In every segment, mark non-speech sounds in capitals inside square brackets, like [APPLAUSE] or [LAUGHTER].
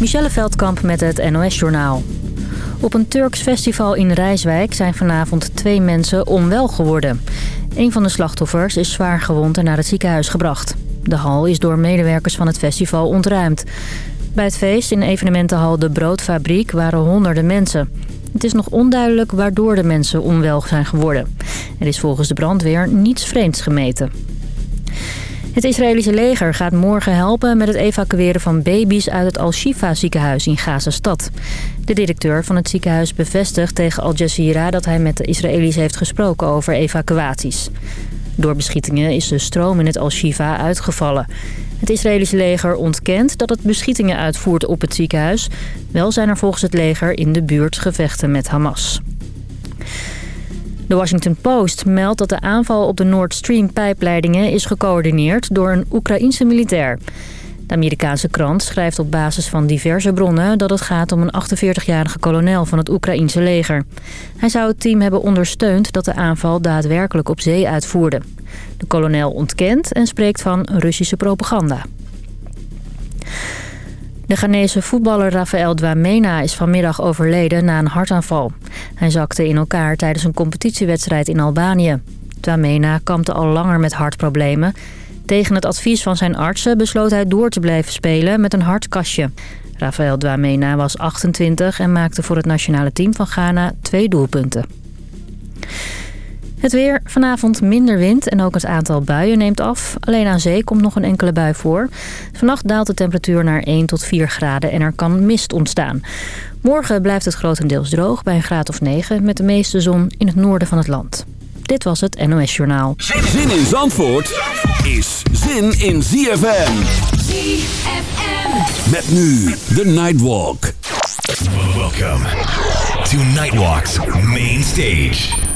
Michelle Veldkamp met het NOS-journaal. Op een Turks festival in Rijswijk zijn vanavond twee mensen onwel geworden. Een van de slachtoffers is zwaar gewond en naar het ziekenhuis gebracht. De hal is door medewerkers van het festival ontruimd. Bij het feest in evenementenhal De Broodfabriek waren honderden mensen. Het is nog onduidelijk waardoor de mensen onwel zijn geworden. Er is volgens de brandweer niets vreemds gemeten. Het Israëlische leger gaat morgen helpen met het evacueren van baby's uit het Al-Shifa ziekenhuis in Gaza-stad. De directeur van het ziekenhuis bevestigt tegen Al Jazeera dat hij met de Israëli's heeft gesproken over evacuaties. Door beschietingen is de stroom in het Al-Shifa uitgevallen. Het Israëlische leger ontkent dat het beschietingen uitvoert op het ziekenhuis. Wel zijn er volgens het leger in de buurt gevechten met Hamas. De Washington Post meldt dat de aanval op de Nord Stream pijpleidingen is gecoördineerd door een Oekraïense militair. De Amerikaanse krant schrijft op basis van diverse bronnen dat het gaat om een 48-jarige kolonel van het Oekraïense leger. Hij zou het team hebben ondersteund dat de aanval daadwerkelijk op zee uitvoerde. De kolonel ontkent en spreekt van Russische propaganda. De Ghanese voetballer Rafael Dwamena is vanmiddag overleden na een hartaanval. Hij zakte in elkaar tijdens een competitiewedstrijd in Albanië. Dwamena kampte al langer met hartproblemen. Tegen het advies van zijn artsen besloot hij door te blijven spelen met een hartkastje. Rafael Dwamena was 28 en maakte voor het nationale team van Ghana twee doelpunten. Het weer, vanavond minder wind en ook het aantal buien neemt af. Alleen aan zee komt nog een enkele bui voor. Vannacht daalt de temperatuur naar 1 tot 4 graden en er kan mist ontstaan. Morgen blijft het grotendeels droog bij een graad of 9... met de meeste zon in het noorden van het land. Dit was het NOS Journaal. Zin in Zandvoort is zin in ZFM. ZFM. Met nu de Nightwalk. Welcome to Nightwalk's Main Stage.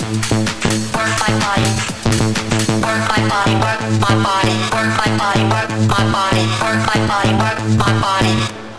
my body, work my body, work my body, work my body, work my body.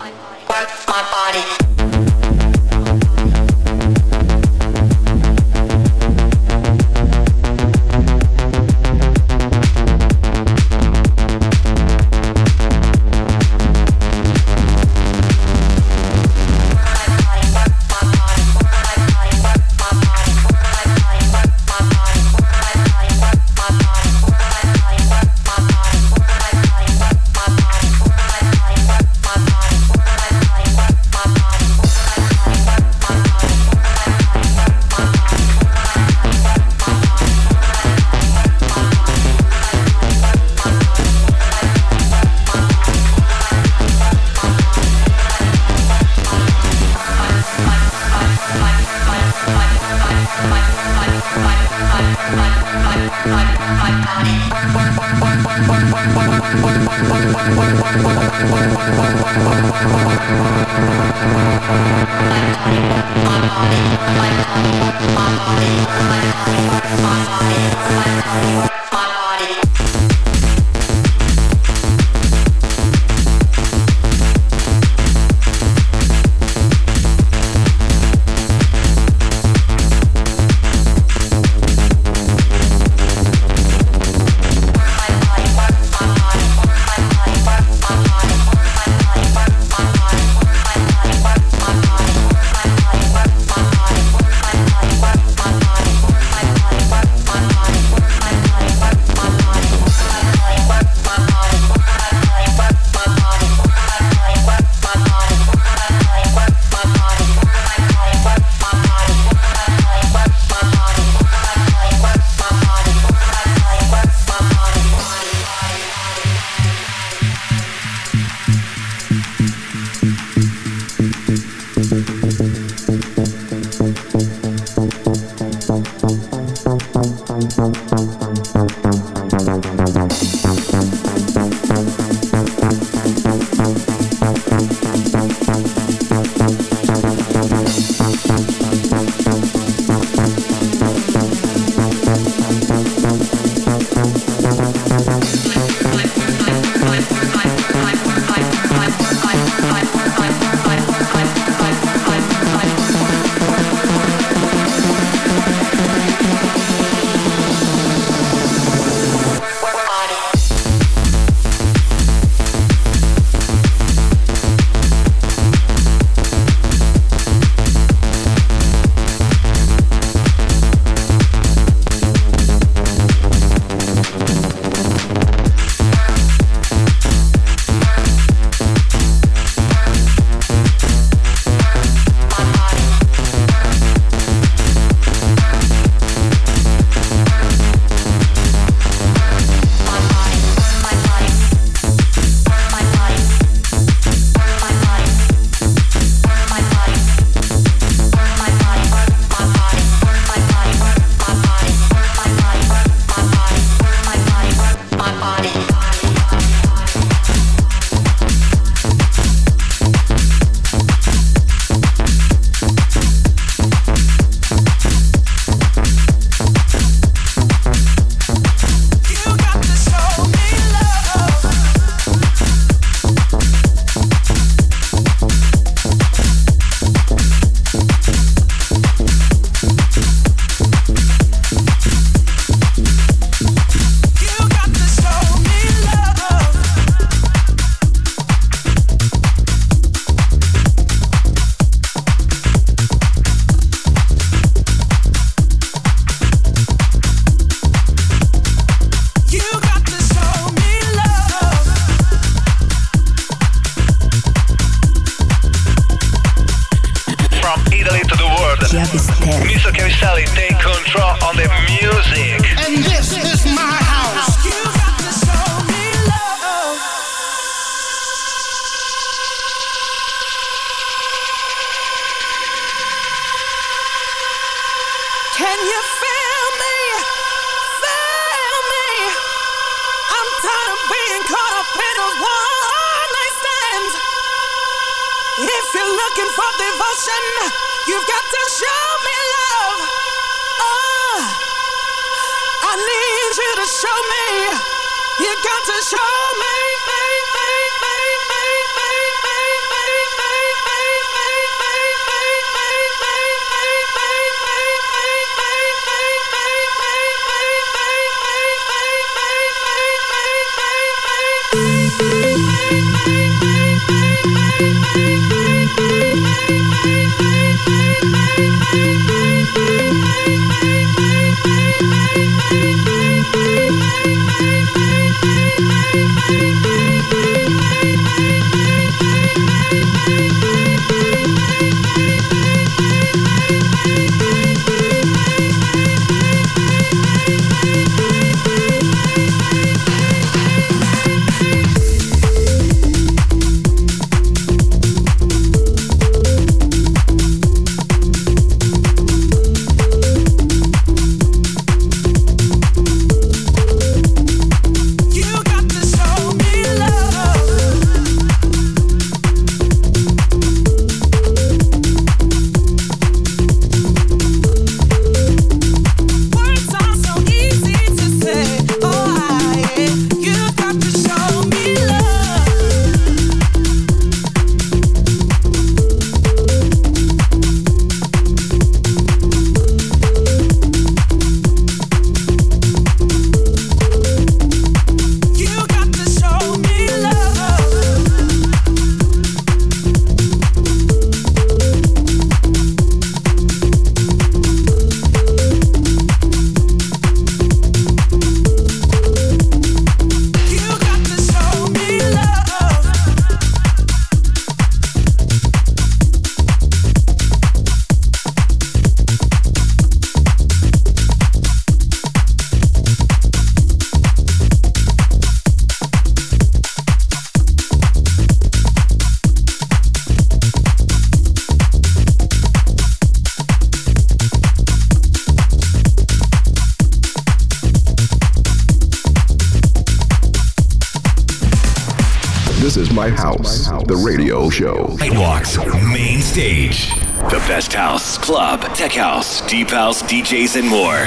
Deep house, DJs, and more.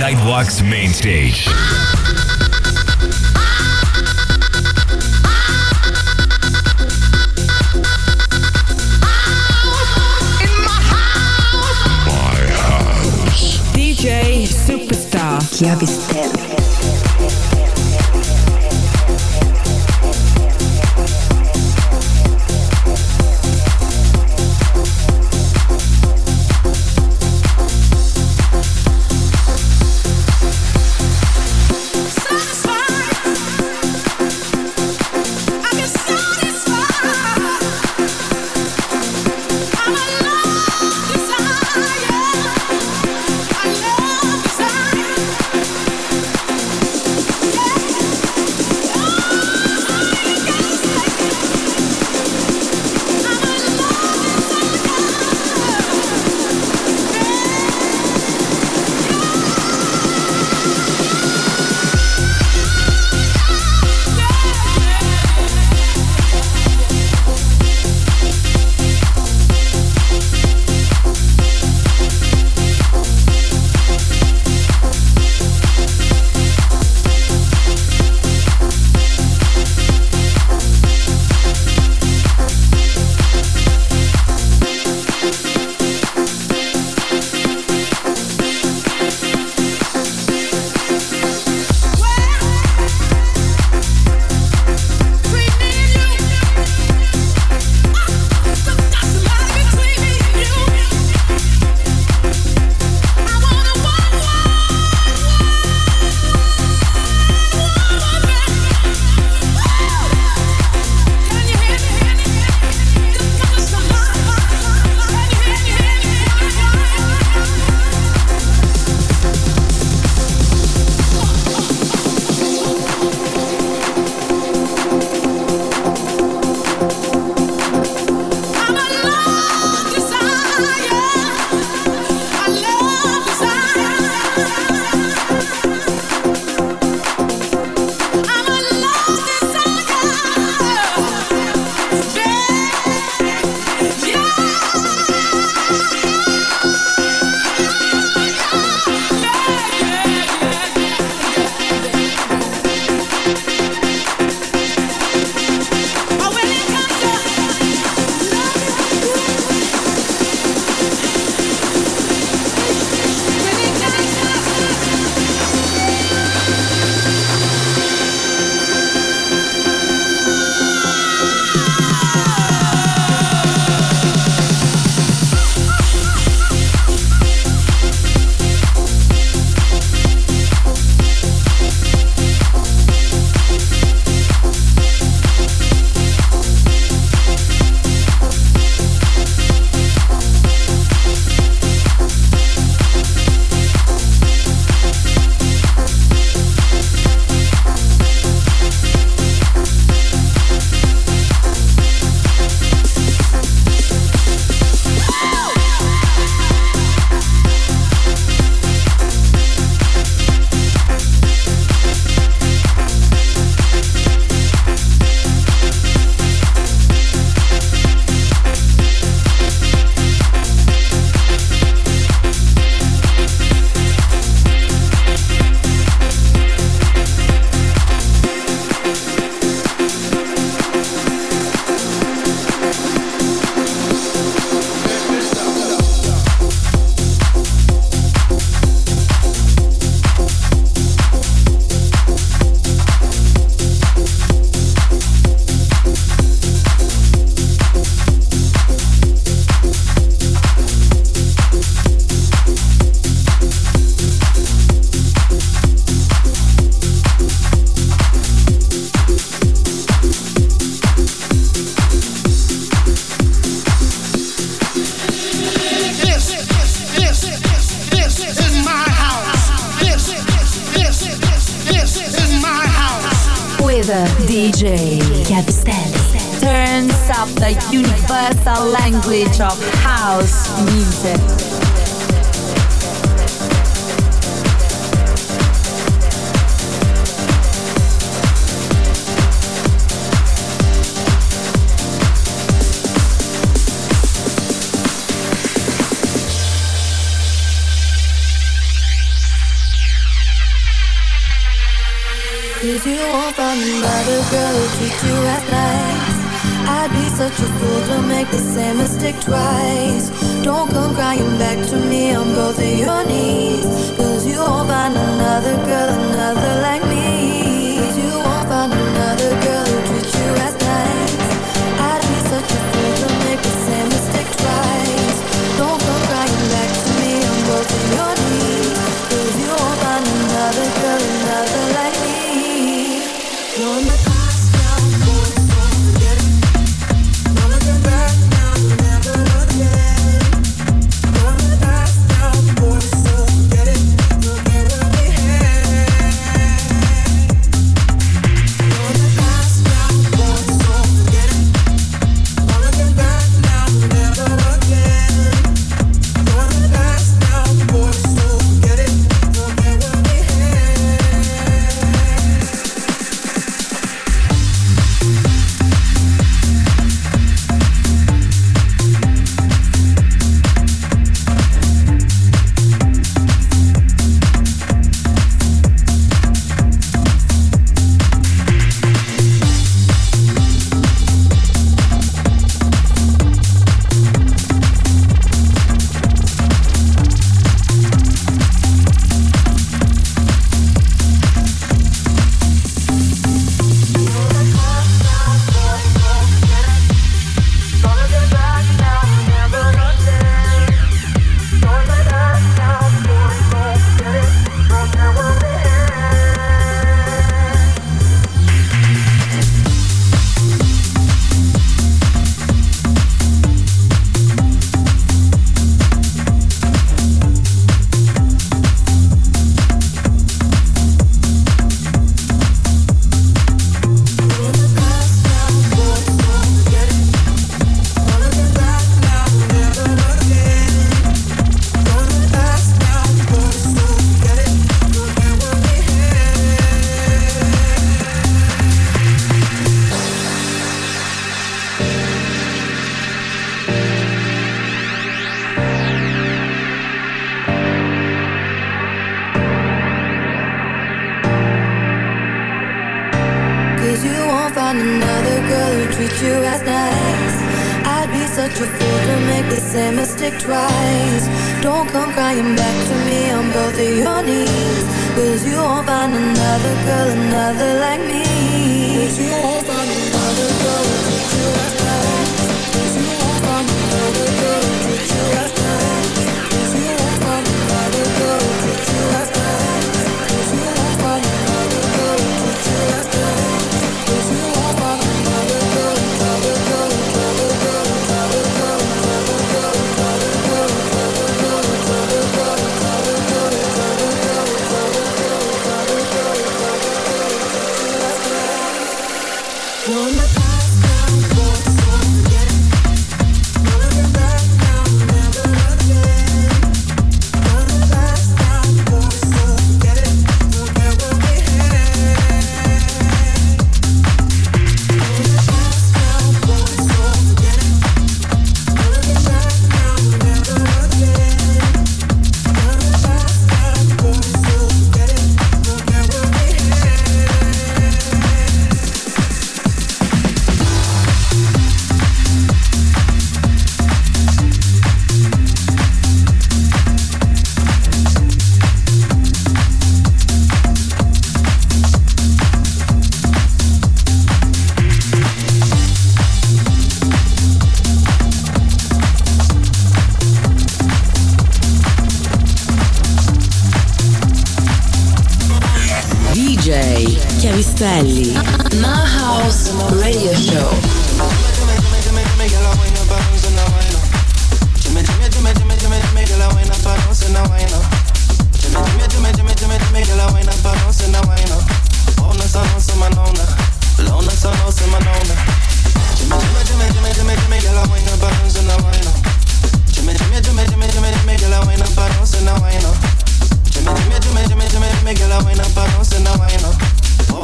Nightwalk's main stage. My house. DJ Superstar Chiavistelli. find another girl who treats you as nice. I'd be such a fool to make the same mistake twice. Don't come crying back to me on both of your knees. Cause you won't find another girl, another like me? You won't find another girl who treats you as nice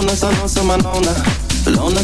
Lona, sono, semanona. Lona,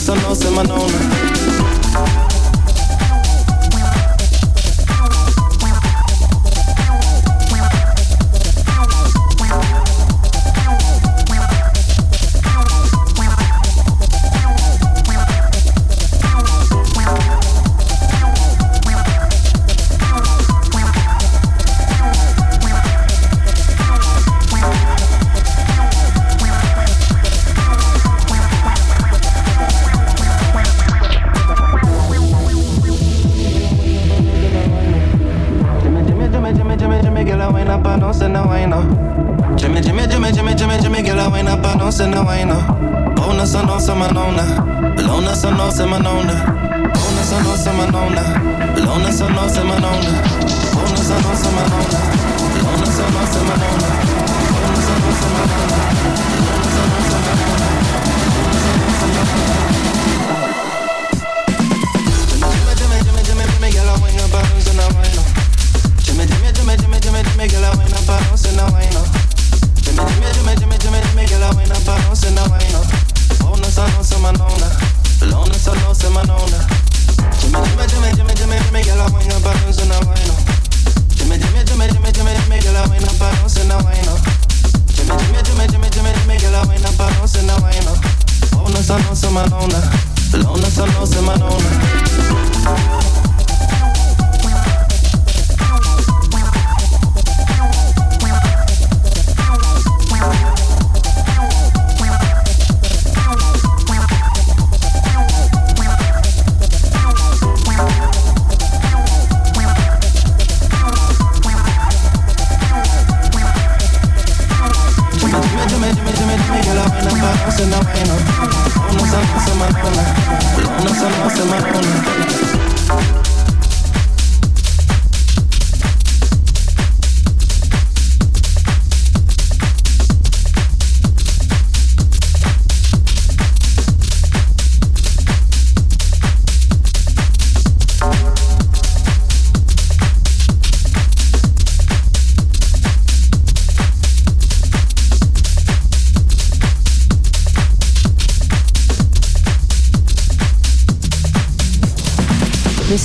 sono, semanona.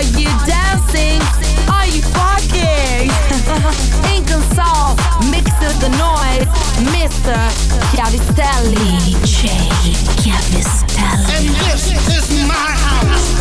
Are you dancing? Are you fucking? [LAUGHS] The noise, Mr. Chiavistelli. DJ Chiavistelli. And this is my house.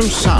some sound.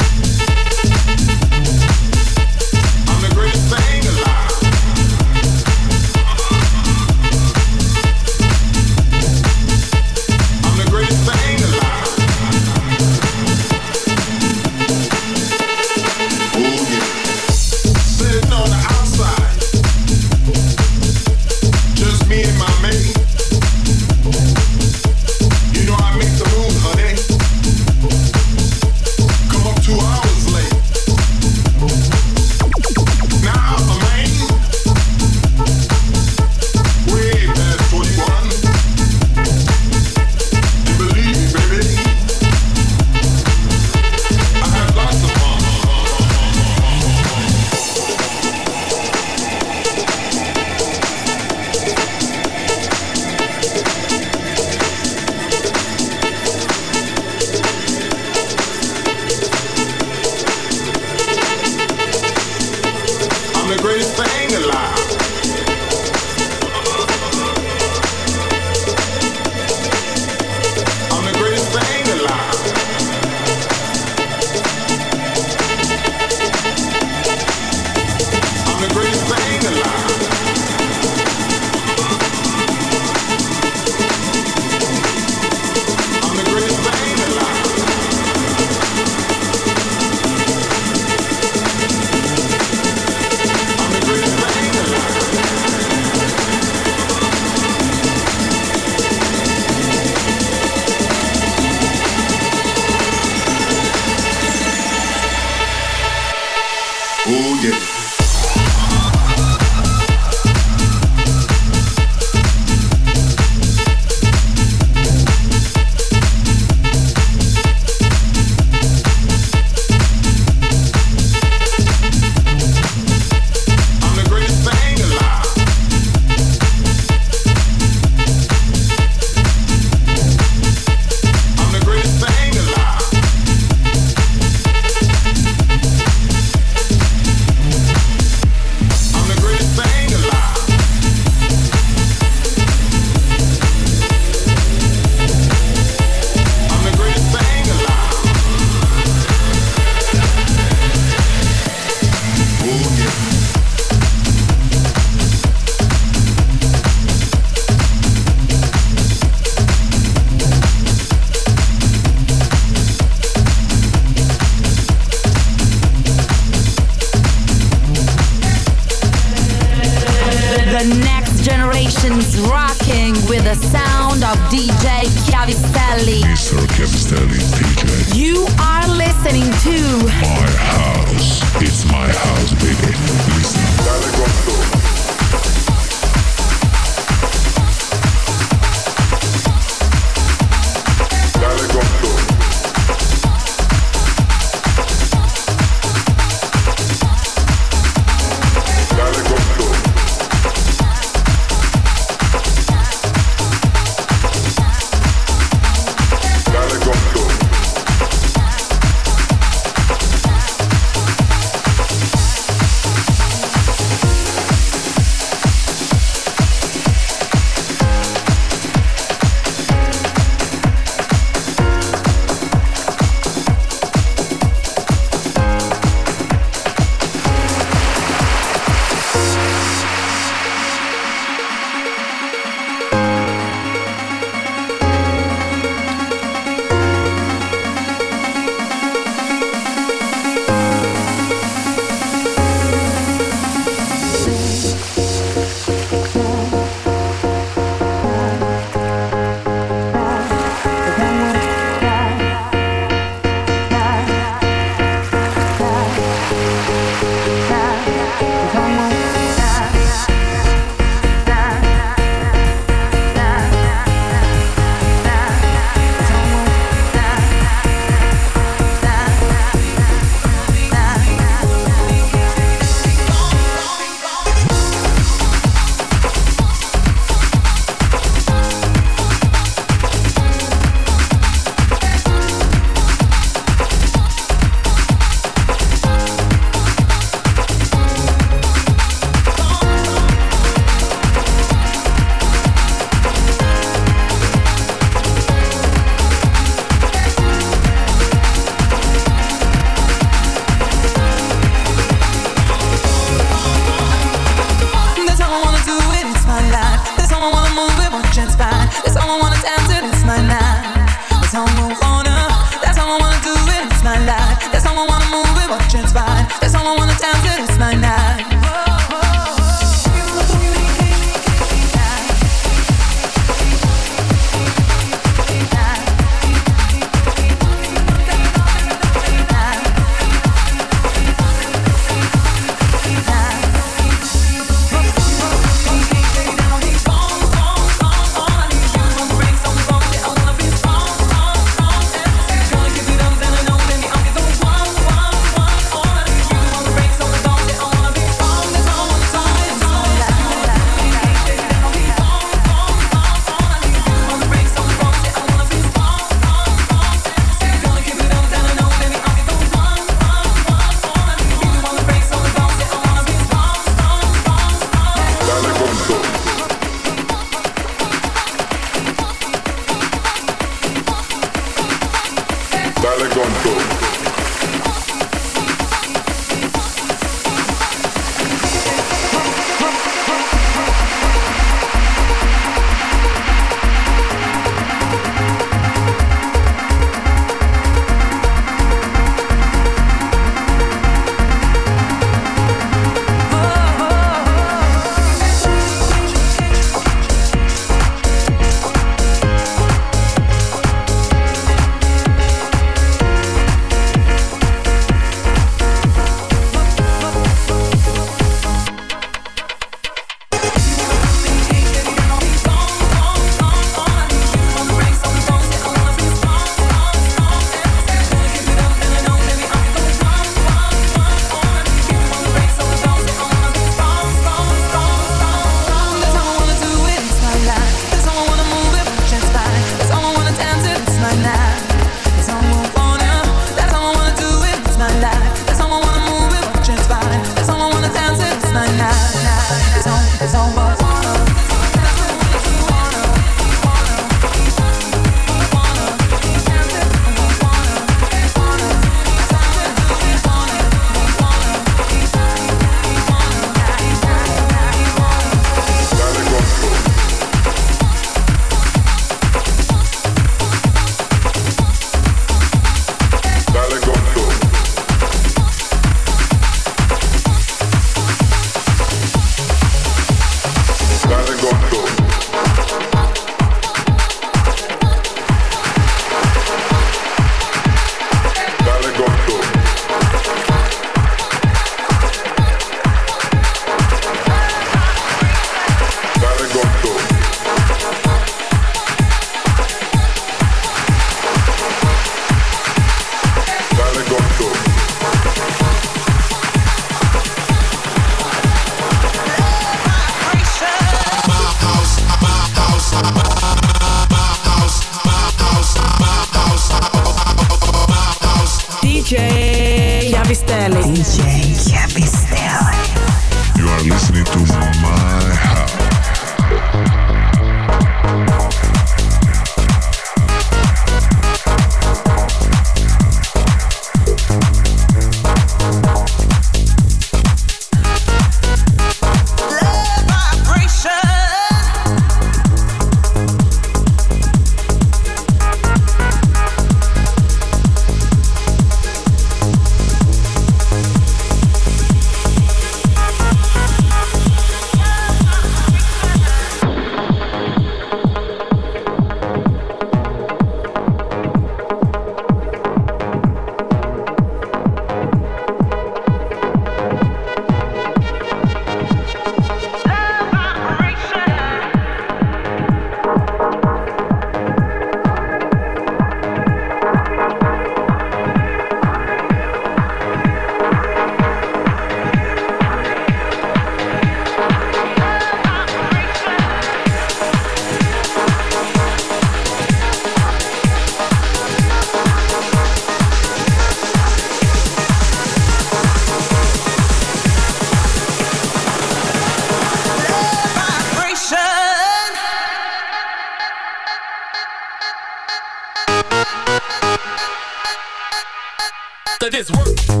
this work.